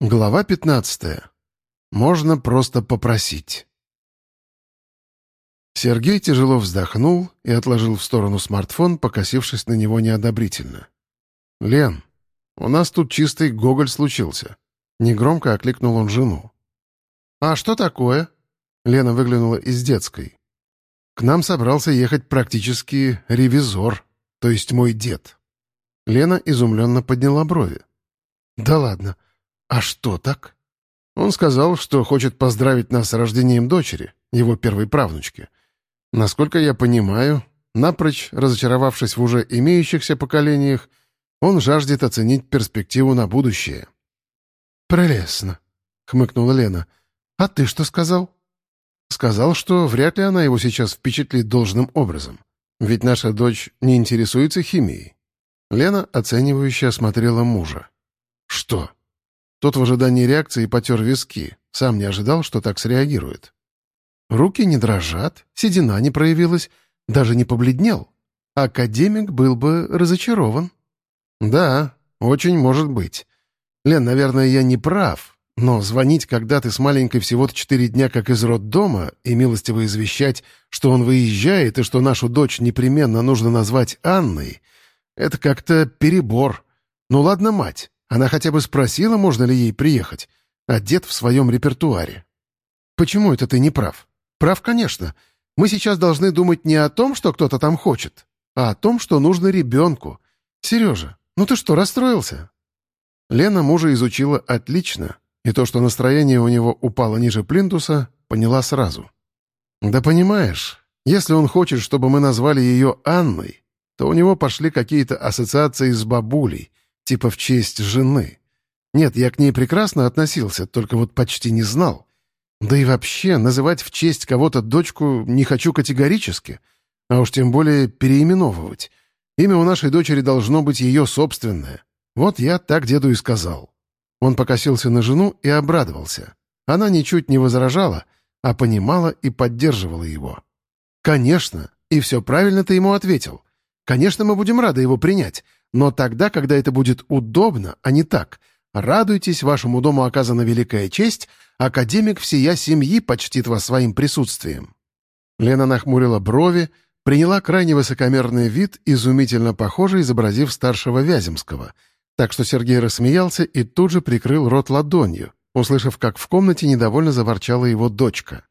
Глава 15. Можно просто попросить. Сергей тяжело вздохнул и отложил в сторону смартфон, покосившись на него неодобрительно. «Лен, у нас тут чистый гоголь случился». Негромко окликнул он жену. «А что такое?» Лена выглянула из детской. «К нам собрался ехать практически ревизор, то есть мой дед». Лена изумленно подняла брови. «Да ладно». «А что так?» Он сказал, что хочет поздравить нас с рождением дочери, его первой правнучки. Насколько я понимаю, напрочь разочаровавшись в уже имеющихся поколениях, он жаждет оценить перспективу на будущее. «Прелестно», — хмыкнула Лена. «А ты что сказал?» «Сказал, что вряд ли она его сейчас впечатлит должным образом. Ведь наша дочь не интересуется химией». Лена оценивающе осмотрела мужа. «Что?» Тот в ожидании реакции потер виски, сам не ожидал, что так среагирует. Руки не дрожат, седина не проявилась, даже не побледнел. Академик был бы разочарован. Да, очень может быть. Лен, наверное, я не прав, но звонить, когда ты с маленькой всего-то четыре дня как из роддома, и милостиво извещать, что он выезжает и что нашу дочь непременно нужно назвать Анной, это как-то перебор. Ну ладно, мать, она хотя бы спросила, можно ли ей приехать, а дед в своем репертуаре. Почему это ты не прав? Прав, конечно. Мы сейчас должны думать не о том, что кто-то там хочет, а о том, что нужно ребенку. Сережа, ну ты что, расстроился? Лена мужа изучила отлично, и то, что настроение у него упало ниже плинтуса, поняла сразу. Да понимаешь, если он хочет, чтобы мы назвали ее Анной, то у него пошли какие-то ассоциации с бабулей — Типа в честь жены. Нет, я к ней прекрасно относился, только вот почти не знал. Да и вообще, называть в честь кого-то дочку не хочу категорически, а уж тем более переименовывать. Имя у нашей дочери должно быть ее собственное. Вот я так деду и сказал. Он покосился на жену и обрадовался. Она ничуть не возражала, а понимала и поддерживала его. «Конечно, и все правильно ты ему ответил. Конечно, мы будем рады его принять, но тогда, когда это будет удобно, а не так. Радуйтесь, вашему дому оказана великая честь, академик всея семьи почтит вас своим присутствием». Лена нахмурила брови, приняла крайне высокомерный вид, изумительно похожий, изобразив старшего Вяземского. Так что Сергей рассмеялся и тут же прикрыл рот ладонью, услышав, как в комнате недовольно заворчала его дочка.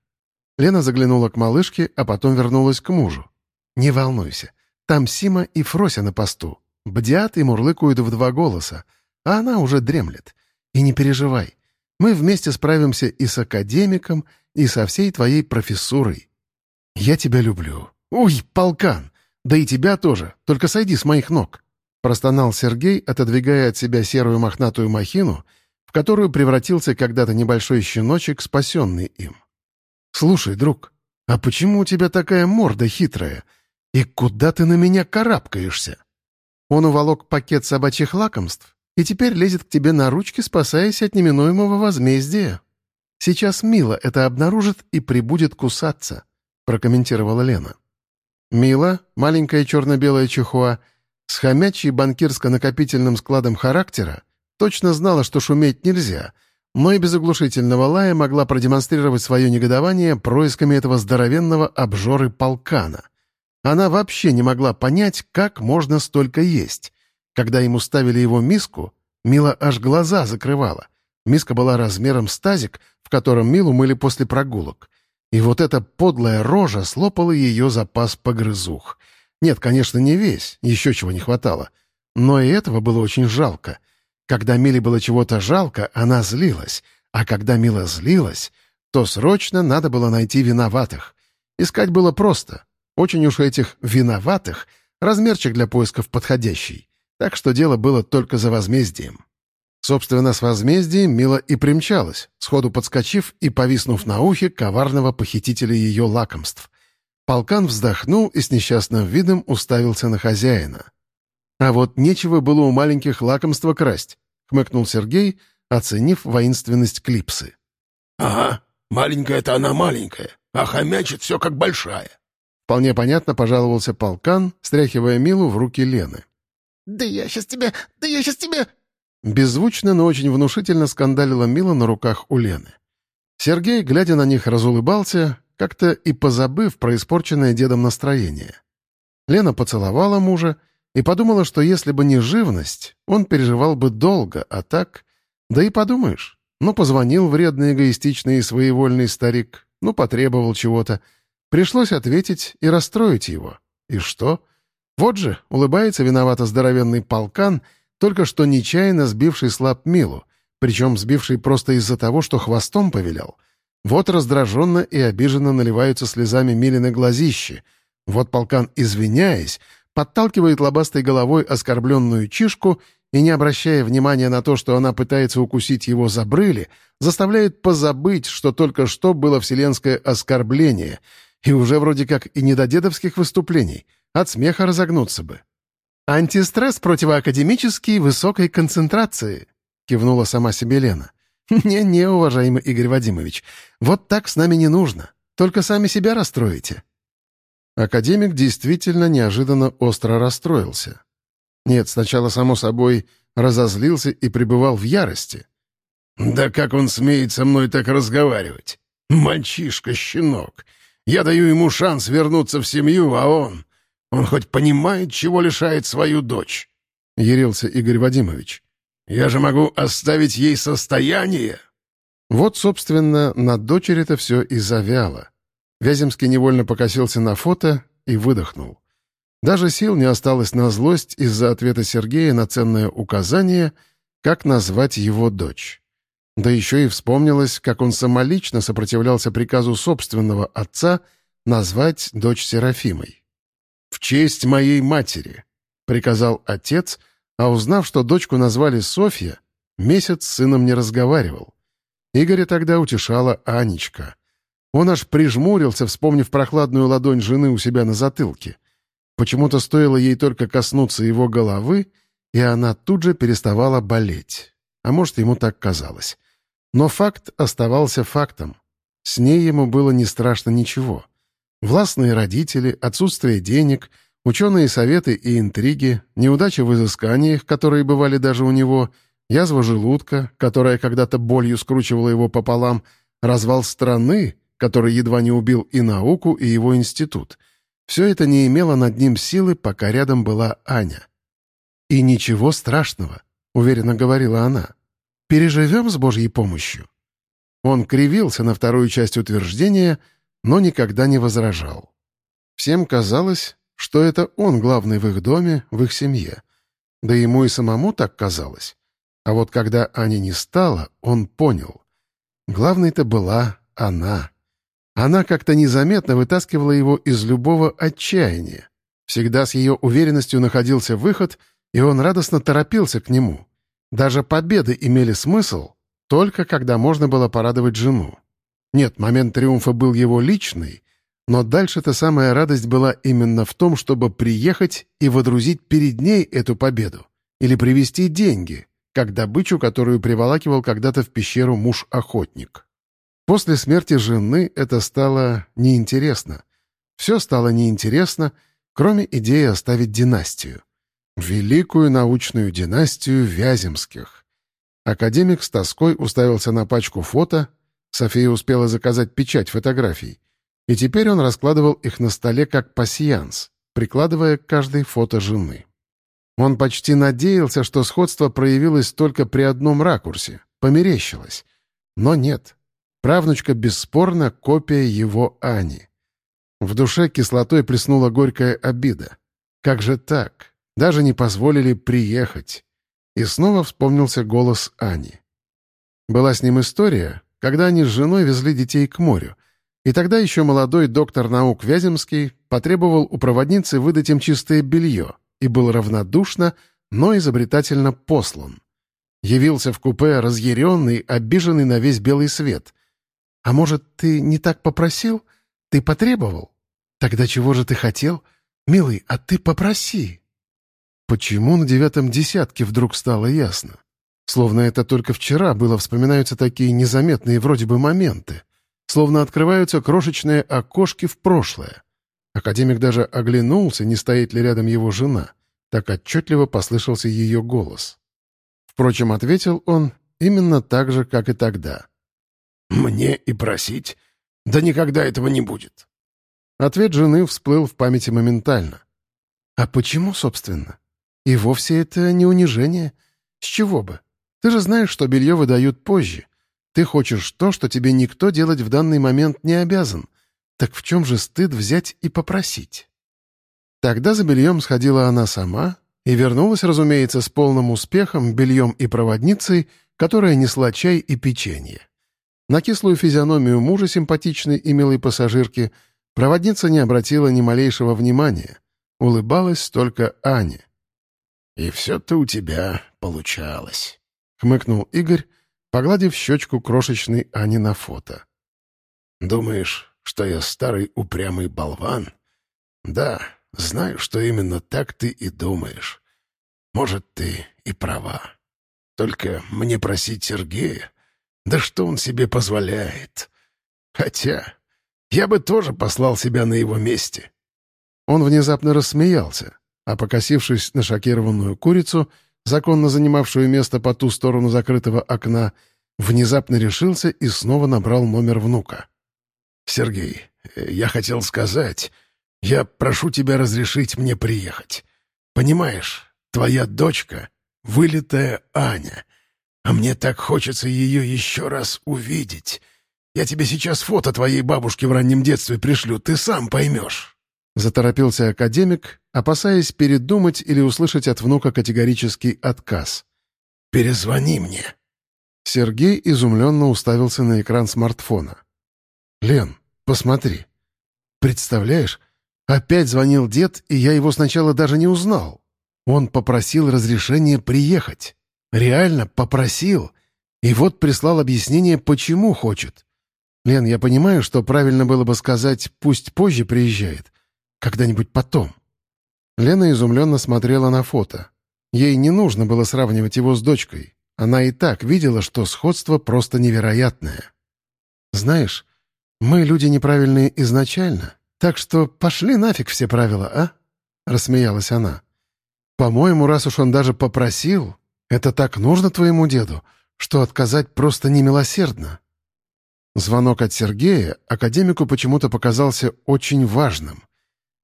Лена заглянула к малышке, а потом вернулась к мужу. «Не волнуйся, там Сима и Фрося на посту. Бдят и мурлыкают в два голоса, а она уже дремлет. И не переживай, мы вместе справимся и с академиком, и со всей твоей профессурой. Я тебя люблю. Уй, полкан! Да и тебя тоже, только сойди с моих ног!» Простонал Сергей, отодвигая от себя серую мохнатую махину, в которую превратился когда-то небольшой щеночек, спасенный им. «Слушай, друг, а почему у тебя такая морда хитрая? И куда ты на меня карабкаешься?» Он уволок пакет собачьих лакомств и теперь лезет к тебе на ручки, спасаясь от неминуемого возмездия. Сейчас Мила это обнаружит и прибудет кусаться», — прокомментировала Лена. Мила, маленькая черно-белая чехуа, с хомячей банкирско-накопительным складом характера, точно знала, что шуметь нельзя, но и без оглушительного лая могла продемонстрировать свое негодование происками этого здоровенного обжоры полкана. Она вообще не могла понять, как можно столько есть. Когда ему ставили его миску, Мила аж глаза закрывала. Миска была размером с тазик, в котором Милу мыли после прогулок. И вот эта подлая рожа слопала ее запас погрызух. Нет, конечно, не весь, еще чего не хватало. Но и этого было очень жалко. Когда Миле было чего-то жалко, она злилась. А когда Мила злилась, то срочно надо было найти виноватых. Искать было просто. Очень уж этих «виноватых» размерчик для поисков подходящий. Так что дело было только за возмездием. Собственно, с возмездием Мила и примчалась, сходу подскочив и повиснув на ухе коварного похитителя ее лакомств. Полкан вздохнул и с несчастным видом уставился на хозяина. «А вот нечего было у маленьких лакомства красть», — хмыкнул Сергей, оценив воинственность клипсы. «Ага, маленькая-то она маленькая, а хомячит все как большая», Вполне понятно пожаловался полкан, стряхивая Милу в руки Лены. «Да я сейчас тебя... Да я сейчас тебя...» беззвучно, но очень внушительно скандалила Мила на руках у Лены. Сергей, глядя на них, разулыбался, как-то и позабыв про испорченное дедом настроение. Лена поцеловала мужа и подумала, что если бы не живность, он переживал бы долго, а так... Да и подумаешь, ну, позвонил вредный, эгоистичный и своевольный старик, ну, потребовал чего-то. Пришлось ответить и расстроить его. И что? Вот же, улыбается виновато здоровенный полкан, только что нечаянно сбивший слаб Милу, причем сбивший просто из-за того, что хвостом повелял. Вот раздраженно и обиженно наливаются слезами Милины глазищи. Вот полкан, извиняясь, подталкивает лобастой головой оскорбленную чишку и, не обращая внимания на то, что она пытается укусить его за брыли, заставляет позабыть, что только что было вселенское оскорбление, и уже вроде как и не до дедовских выступлений — от смеха разогнуться бы. «Антистресс противоакадемический высокой концентрации», — кивнула сама себе Лена. «Не-не, уважаемый Игорь Вадимович, вот так с нами не нужно. Только сами себя расстроите». Академик действительно неожиданно остро расстроился. Нет, сначала, само собой, разозлился и пребывал в ярости. «Да как он смеет со мной так разговаривать? Мальчишка-щенок. Я даю ему шанс вернуться в семью, а он... Он хоть понимает, чего лишает свою дочь?» — ярился Игорь Вадимович. «Я же могу оставить ей состояние!» Вот, собственно, на дочери-то все и завяло. Вяземский невольно покосился на фото и выдохнул. Даже сил не осталось на злость из-за ответа Сергея на ценное указание, как назвать его дочь. Да еще и вспомнилось, как он самолично сопротивлялся приказу собственного отца назвать дочь Серафимой. «В честь моей матери», — приказал отец, а узнав, что дочку назвали Софья, месяц с сыном не разговаривал. Игоря тогда утешала Анечка. Он аж прижмурился, вспомнив прохладную ладонь жены у себя на затылке. Почему-то стоило ей только коснуться его головы, и она тут же переставала болеть. А может, ему так казалось. Но факт оставался фактом. С ней ему было не страшно ничего. Властные родители, отсутствие денег, ученые советы и интриги, неудачи в изысканиях, которые бывали даже у него, язва желудка, которая когда-то болью скручивала его пополам, развал страны, который едва не убил и науку, и его институт. Все это не имело над ним силы, пока рядом была Аня. «И ничего страшного», — уверенно говорила она. «Переживем с Божьей помощью». Он кривился на вторую часть утверждения — но никогда не возражал. Всем казалось, что это он главный в их доме, в их семье. Да ему и самому так казалось. А вот когда Аня не стала, он понял. Главной-то была она. Она как-то незаметно вытаскивала его из любого отчаяния. Всегда с ее уверенностью находился выход, и он радостно торопился к нему. Даже победы имели смысл, только когда можно было порадовать жену. Нет, момент триумфа был его личный, но дальше-то самая радость была именно в том, чтобы приехать и водрузить перед ней эту победу или привезти деньги, как добычу, которую приволакивал когда-то в пещеру муж-охотник. После смерти жены это стало неинтересно. Все стало неинтересно, кроме идеи оставить династию. Великую научную династию Вяземских. Академик с тоской уставился на пачку фото, София успела заказать печать фотографий, и теперь он раскладывал их на столе как пасьянс, прикладывая к каждой фото жены. Он почти надеялся, что сходство проявилось только при одном ракурсе, померещилось. Но нет. Правнучка бесспорно копия его Ани. В душе кислотой плеснула горькая обида. Как же так? Даже не позволили приехать. И снова вспомнился голос Ани. Была с ним история, когда они с женой везли детей к морю. И тогда еще молодой доктор наук Вяземский потребовал у проводницы выдать им чистое белье и был равнодушно, но изобретательно послан. Явился в купе разъяренный, обиженный на весь белый свет. «А может, ты не так попросил? Ты потребовал? Тогда чего же ты хотел? Милый, а ты попроси!» Почему на девятом десятке вдруг стало ясно? Словно это только вчера было вспоминаются такие незаметные вроде бы моменты. Словно открываются крошечные окошки в прошлое. Академик даже оглянулся, не стоит ли рядом его жена. Так отчетливо послышался ее голос. Впрочем, ответил он именно так же, как и тогда. «Мне и просить? Да никогда этого не будет». Ответ жены всплыл в памяти моментально. «А почему, собственно? И вовсе это не унижение. С чего бы? Ты же знаешь, что белье выдают позже. Ты хочешь то, что тебе никто делать в данный момент не обязан. Так в чем же стыд взять и попросить?» Тогда за бельем сходила она сама и вернулась, разумеется, с полным успехом, бельем и проводницей, которая несла чай и печенье. На кислую физиономию мужа симпатичной и милой пассажирки проводница не обратила ни малейшего внимания. Улыбалась только Ане. «И все-то у тебя получалось», — хмыкнул Игорь, погладив щечку крошечной Ани на фото. «Думаешь, что я старый упрямый болван? Да, знаю, что именно так ты и думаешь. Может, ты и права. Только мне просить Сергея? Да что он себе позволяет? Хотя я бы тоже послал себя на его месте». Он внезапно рассмеялся, а, покосившись на шокированную курицу, законно занимавшую место по ту сторону закрытого окна, внезапно решился и снова набрал номер внука. «Сергей, я хотел сказать, я прошу тебя разрешить мне приехать. Понимаешь, твоя дочка — вылитая Аня, а мне так хочется ее еще раз увидеть. Я тебе сейчас фото твоей бабушки в раннем детстве пришлю, ты сам поймешь». Заторопился академик, опасаясь передумать или услышать от внука категорический отказ. «Перезвони мне». Сергей изумленно уставился на экран смартфона. «Лен, посмотри. Представляешь, опять звонил дед, и я его сначала даже не узнал. Он попросил разрешения приехать. Реально попросил. И вот прислал объяснение, почему хочет. Лен, я понимаю, что правильно было бы сказать «пусть позже приезжает». Когда-нибудь потом». Лена изумленно смотрела на фото. Ей не нужно было сравнивать его с дочкой. Она и так видела, что сходство просто невероятное. «Знаешь, мы люди неправильные изначально, так что пошли нафиг все правила, а?» — рассмеялась она. «По-моему, раз уж он даже попросил, это так нужно твоему деду, что отказать просто немилосердно». Звонок от Сергея академику почему-то показался очень важным.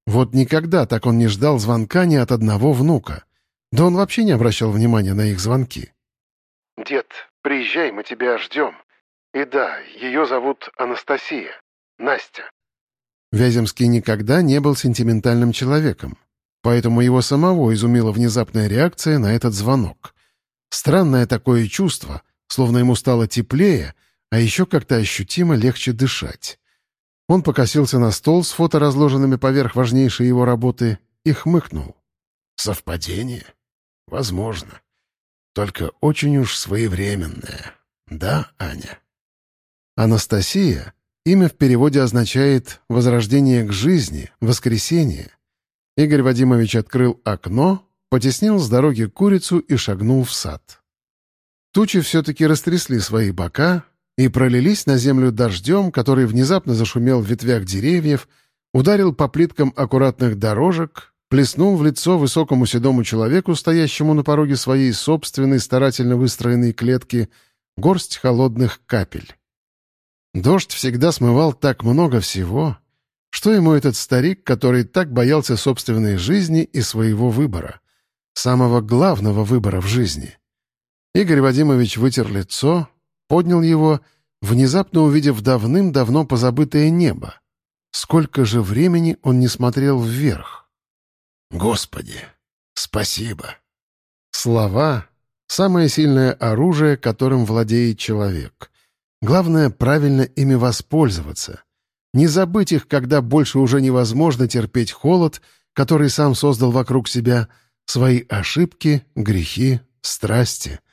Вот никогда так он не ждал звонка ни от одного внука. Да он вообще не обращал внимания на их звонки. «Дед, приезжай, мы тебя ждем. И да, ее зовут Анастасия. Настя». Вяземский никогда не был сентиментальным человеком, поэтому его самого изумила внезапная реакция на этот звонок. Странное такое чувство, словно ему стало теплее, а еще как-то ощутимо легче дышать. Он покосился на стол с фото, разложенными поверх важнейшей его работы, и хмыкнул. «Совпадение? Возможно. Только очень уж своевременное. Да, Аня?» Анастасия — имя в переводе означает «возрождение к жизни», «воскресение». Игорь Вадимович открыл окно, потеснил с дороги курицу и шагнул в сад. Тучи все-таки растрясли свои бока, и пролились на землю дождем, который внезапно зашумел в ветвях деревьев, ударил по плиткам аккуратных дорожек, плеснул в лицо высокому седому человеку, стоящему на пороге своей собственной старательно выстроенной клетки, горсть холодных капель. Дождь всегда смывал так много всего, что ему этот старик, который так боялся собственной жизни и своего выбора, самого главного выбора в жизни. Игорь Вадимович вытер лицо, поднял его, внезапно увидев давным-давно позабытое небо. Сколько же времени он не смотрел вверх? «Господи, спасибо!» Слова — самое сильное оружие, которым владеет человек. Главное — правильно ими воспользоваться. Не забыть их, когда больше уже невозможно терпеть холод, который сам создал вокруг себя, свои ошибки, грехи, страсти —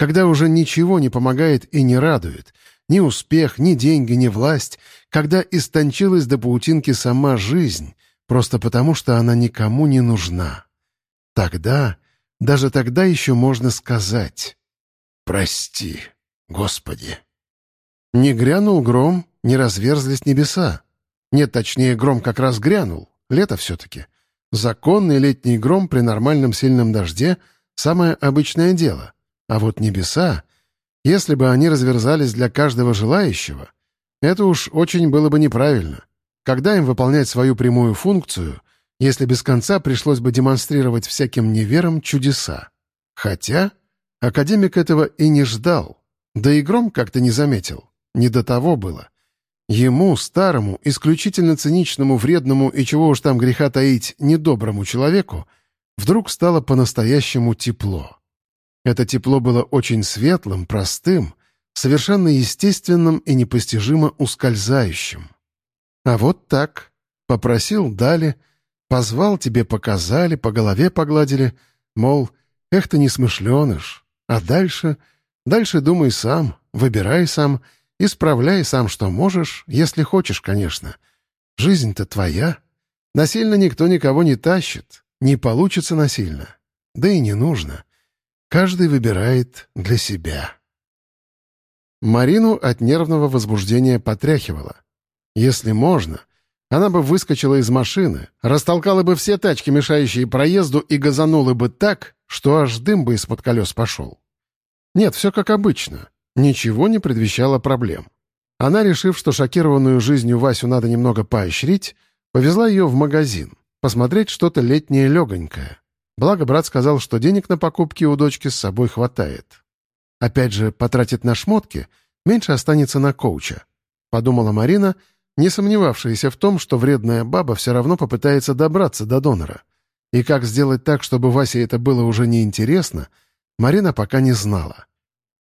когда уже ничего не помогает и не радует, ни успех, ни деньги, ни власть, когда истончилась до паутинки сама жизнь, просто потому что она никому не нужна. Тогда, даже тогда еще можно сказать «Прости, Господи». Не грянул гром, не разверзлись небеса. Нет, точнее, гром как раз грянул, лето все-таки. Законный летний гром при нормальном сильном дожде — самое обычное дело — А вот небеса, если бы они разверзались для каждого желающего, это уж очень было бы неправильно. Когда им выполнять свою прямую функцию, если без конца пришлось бы демонстрировать всяким неверам чудеса? Хотя академик этого и не ждал, да и Гром как-то не заметил. Не до того было. Ему, старому, исключительно циничному, вредному и чего уж там греха таить, недоброму человеку, вдруг стало по-настоящему тепло. Это тепло было очень светлым, простым, совершенно естественным и непостижимо ускользающим. А вот так. Попросил — дали, позвал — тебе показали, по голове погладили, мол, эх ты несмышленыш. А дальше... Дальше думай сам, выбирай сам, исправляй сам, что можешь, если хочешь, конечно. Жизнь-то твоя. Насильно никто никого не тащит, не получится насильно. Да и не нужно. Каждый выбирает для себя. Марину от нервного возбуждения потряхивало. Если можно, она бы выскочила из машины, растолкала бы все тачки, мешающие проезду, и газанула бы так, что аж дым бы из-под колес пошел. Нет, все как обычно. Ничего не предвещало проблем. Она, решив, что шокированную жизнью Васю надо немного поощрить, повезла ее в магазин, посмотреть что-то летнее легонькое. Благо брат сказал, что денег на покупки у дочки с собой хватает. Опять же, потратит на шмотки, меньше останется на коуча. Подумала Марина, не сомневавшаяся в том, что вредная баба все равно попытается добраться до донора. И как сделать так, чтобы Васе это было уже неинтересно, Марина пока не знала.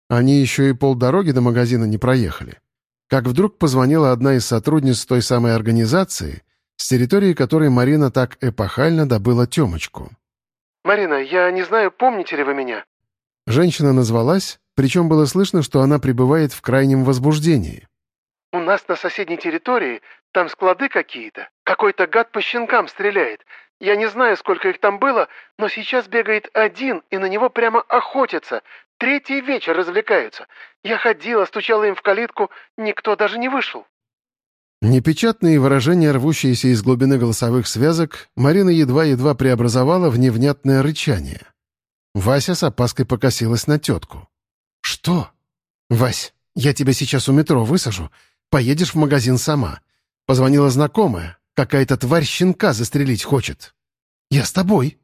Они еще и полдороги до магазина не проехали. Как вдруг позвонила одна из сотрудниц той самой организации, с территории которой Марина так эпохально добыла Темочку. «Марина, я не знаю, помните ли вы меня?» Женщина назвалась, причем было слышно, что она пребывает в крайнем возбуждении. «У нас на соседней территории, там склады какие-то. Какой-то гад по щенкам стреляет. Я не знаю, сколько их там было, но сейчас бегает один, и на него прямо охотятся. Третий вечер развлекаются. Я ходила, стучала им в калитку, никто даже не вышел». Непечатные выражения, рвущиеся из глубины голосовых связок, Марина едва-едва преобразовала в невнятное рычание. Вася с опаской покосилась на тетку. «Что?» «Вась, я тебя сейчас у метро высажу. Поедешь в магазин сама. Позвонила знакомая. Какая-то тварь щенка застрелить хочет. Я с тобой».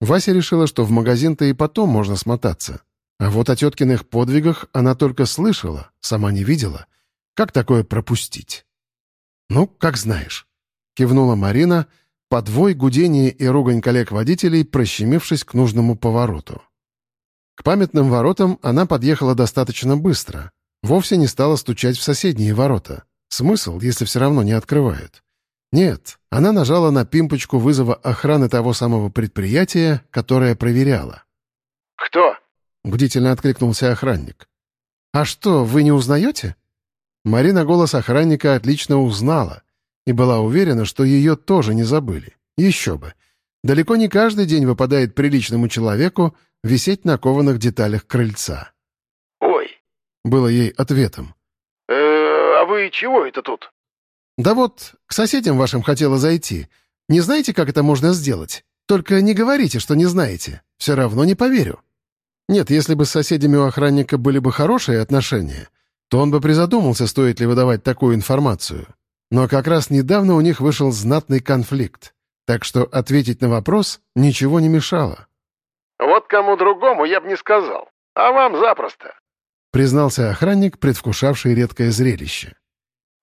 Вася решила, что в магазин-то и потом можно смотаться. А вот о теткиных подвигах она только слышала, сама не видела. Как такое пропустить? «Ну, как знаешь», — кивнула Марина, подвой гудение и ругань коллег-водителей, прощемившись к нужному повороту. К памятным воротам она подъехала достаточно быстро. Вовсе не стала стучать в соседние ворота. Смысл, если все равно не открывают? Нет, она нажала на пимпочку вызова охраны того самого предприятия, которое проверяла. «Кто?» — бдительно откликнулся охранник. «А что, вы не узнаете?» Марина голос охранника отлично узнала и была уверена, что ее тоже не забыли. Еще бы. Далеко не каждый день выпадает приличному человеку висеть на кованых деталях крыльца. «Ой!» — было ей ответом. «Э, «А вы чего это тут?» «Да вот, к соседям вашим хотела зайти. Не знаете, как это можно сделать? Только не говорите, что не знаете. Все равно не поверю». Нет, если бы с соседями у охранника были бы хорошие отношения, то он бы призадумался, стоит ли выдавать такую информацию. Но как раз недавно у них вышел знатный конфликт, так что ответить на вопрос ничего не мешало. «Вот кому другому я бы не сказал, а вам запросто», — признался охранник, предвкушавший редкое зрелище.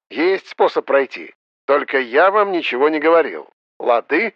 «Есть способ пройти, только я вам ничего не говорил. Лады?»